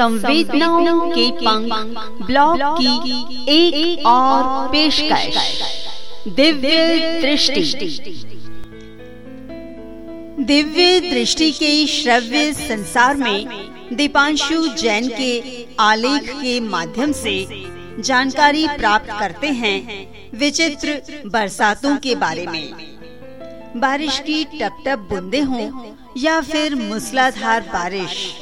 संवेदनाओं के पंख ब्लॉग की एक, एक और पेशकश। दिव्य दृष्टि। दिव्य दृष्टि के श्रव्य संसार में दीपांशु जैन के आलेख के माध्यम से जानकारी प्राप्त करते हैं विचित्र बरसातों के बारे में। बारिश की टप टप बूंदे हों या फिर मूसलाधार बारिश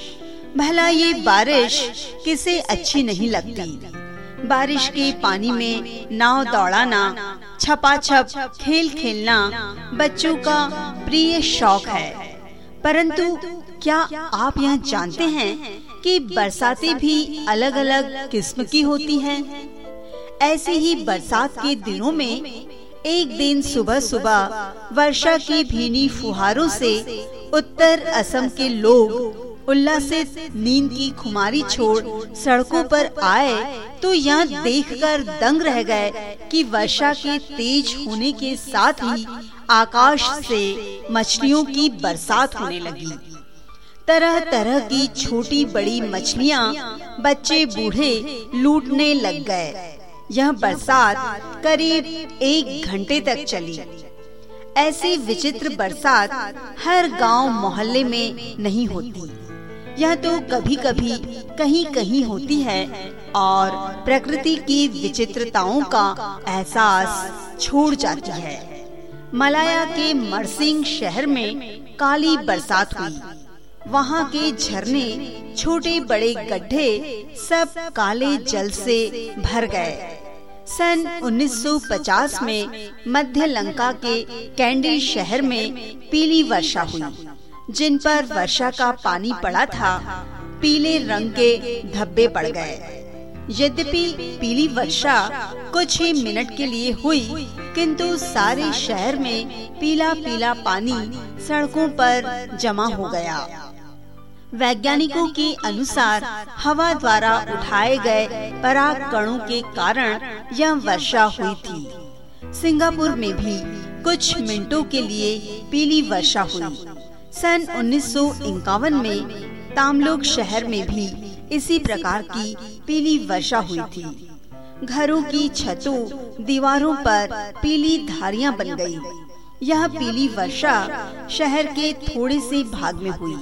भला ये बारिश किसे अच्छी नहीं लगती बारिश के पानी में नाव दौड़ाना छपा छप खेल खेलना बच्चों का प्रिय शौक है परंतु क्या आप यह जानते हैं कि बरसातें भी अलग अलग किस्म की होती हैं? ऐसे ही बरसात के दिनों में एक दिन सुबह सुबह वर्षा की भीनी फुहारों से उत्तर असम के लोग उल्लासित नींद की खुमारी छोड़ सड़कों पर आए तो यहाँ देखकर दंग रह गए कि वर्षा के तेज होने के साथ ही आकाश से मछलियों की बरसात होने लगी। तरह तरह की छोटी बड़ी मछलियाँ बच्चे बूढ़े लूटने लग गए। यह बरसात करीब एक घंटे तक चली। ऐसी विचित्र बरसात हर गाँव मोहल्ले में नहीं होती। यह तो कभी कभी कहीं कहीं होती है और प्रकृति की विचित्रताओं का एहसास छोड़ जाती है। मलाया के मरसिंग शहर में काली बरसात हुई। वहाँ के झरने, छोटे बड़े गड्ढे सब काले जल से भर गए। सन 1950 में मध्य लंका के कैंडी शहर में पीली वर्षा हुई। जिन पर वर्षा का पानी पड़ा था, पीले रंग के धब्बे पड़ गए। यद्यपि पीली वर्षा कुछ ही मिनट के लिए हुई, किंतु सारे शहर में पीला पीला पानी सड़कों पर जमा हो गया। वैज्ञानिकों के अनुसार हवा द्वारा उठाए गए पराग कणों के कारण यह वर्षा हुई थी। सिंगापुर में भी कुछ मिनटों के लिए पीली वर्षा हुई। सन उन्नीस सौ इक्यावन में तामलोक शहर में भी इसी प्रकार की पीली वर्षा हुई थी। घरों की छतों, दीवारों पर पीली धारियाँ बन गई। यह पीली वर्षा शहर के थोड़े से भाग में हुई।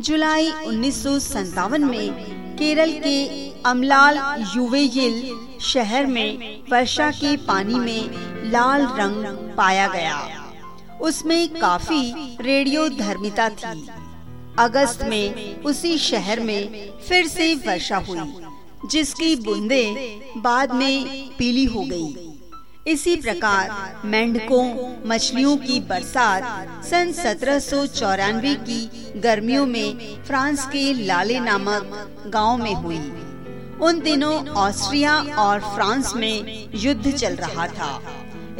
जुलाई उन्नीस सौ सत्तावन में केरल के अमलाल युवेयल शहर में वर्षा के पानी में लाल रंग पाया गया। उसमें काफ़ी रेडियो धर्मिता थी। अगस्त में उसी शहर में फिर से वर्षा हुई, जिसकी बूंदे बाद में पीली हो गई। इसी प्रकार मेंढकों, मछलियों की बरसात सन सत्रह सौ चौरानवे की गर्मियों में फ्रांस के लाले नामक गाँव में हुई। उन दिनों ऑस्ट्रिया और फ्रांस में युद्ध चल रहा था।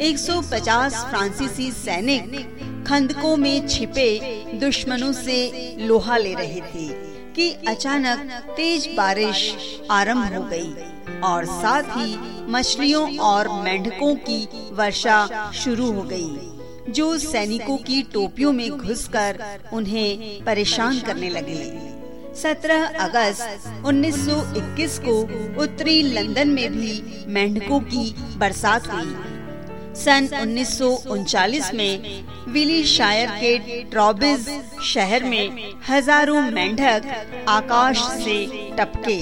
150 फ्रांसीसी सैनिक खंदकों में छिपे दुश्मनों से लोहा ले रहे थे कि अचानक तेज बारिश आरंभ हो गई और साथ ही मछलियों और मेंढकों की वर्षा शुरू हो गई, जो सैनिकों की टोपियों में घुसकर उन्हें परेशान करने लगे। 17 अगस्त 1921 को उत्तरी लंदन में भी मेंढकों की बरसात हुई। सन उन्नीस में विली शायर के ट्रॉबिज शहर में हज़ारों मेंढक आकाश से टपके।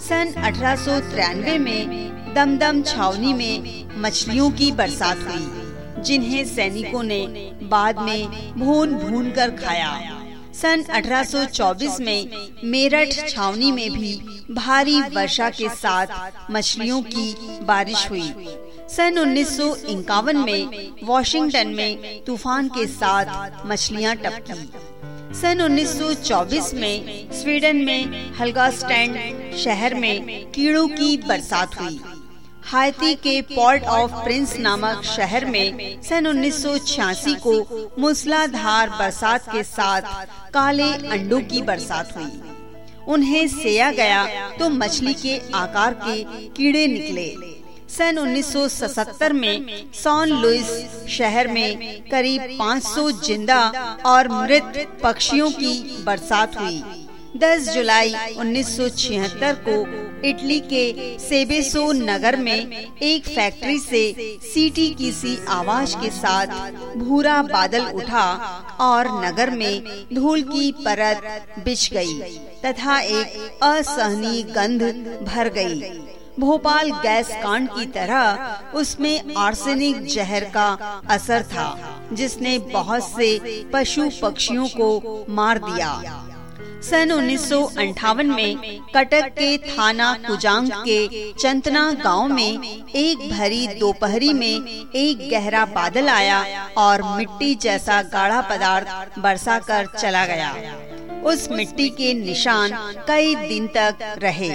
सन अठारह सौ तिरानवे में दमदम छावनी में मछलियों की बरसात हुई, जिन्हें सैनिकों ने बाद में भून भून कर खाया। सन 1824 में मेरठ छावनी में भी भारी वर्षा के साथ मछलियों की बारिश हुई। सन उन्नीस सौ इक्यावन में वॉशिंगटन में तूफ़ान के साथ मछलियाँ टपकी सन 1924 में स्वीडन में हल्गा स्टैंड शहर में कीड़ों की बरसात हुई। हाइती के पोर्ट ऑफ़ प्रिंस नामक शहर में सन 1986 को मूसलाधार बरसात के साथ काले अंडों की बरसात हुई। उन्हें सेया गया तो मछली के आकार के कीड़े निकले। सन 1977 में सॉन लुइस शहर में करीब 500 ज़िंदा और मृत पक्षियों की बरसात हुई 10 जुलाई 1976 को इटली के सेबेसो नगर में एक फैक्ट्री से सीटी की सी आवाज़ के साथ भूरा बादल उठा और नगर में धूल की परत बिछ गई तथा एक असहनीय गंध भर गई। भोपाल गैस कांड की तरह उसमें आर्सेनिक जहर का असर था, जिसने बहुत से पशु पक्षियों को मार दिया। सन उन्नीस में कटक के थाना कुजांग के चंतना गाँव में एक भरी दोपहरी में एक गहरा बादल आया और मिट्टी जैसा गाढ़ा पदार्थ बरसा कर चला गया। उस मिट्टी के निशान कई दिन तक रहे।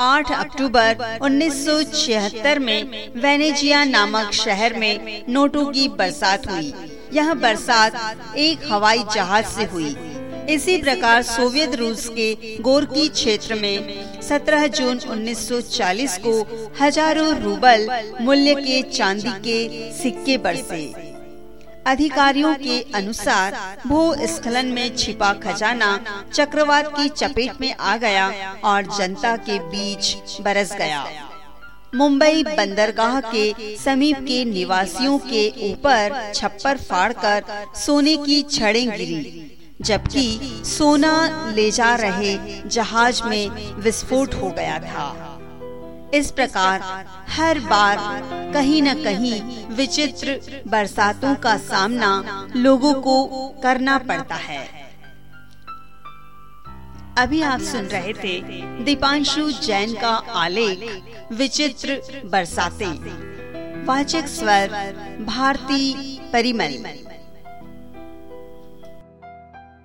8 अक्टूबर 1976 में वेनेजिया नामक शहर में नोटों की बरसात हुई। यह बरसात एक हवाई जहाज़ से हुई। इसी प्रकार सोवियत रूस के गोरकी क्षेत्र में 17 जून 1940 को हज़ारों रूबल मूल्य के चांदी के सिक्के बरसे। अधिकारियों के अनुसार भूस्खलन में छिपा खजाना चक्रवात की चपेट में आ गया और जनता के बीच बरस गया। मुंबई बंदरगाह के समीप के निवासियों के ऊपर छप्पर फाड़कर सोने की छड़ें गिरी जबकि सोना ले जा रहे जहाज़ में विस्फोट हो गया था। इस प्रकार हर बार कहीं न कहीं विचित्र बरसातों का सामना लोगों को करना पड़ता है। अभी आप सुन रहे थे दीपांशु जैन का आलेख, विचित्र बरसाते। वाचक स्वर, भारती परिमल।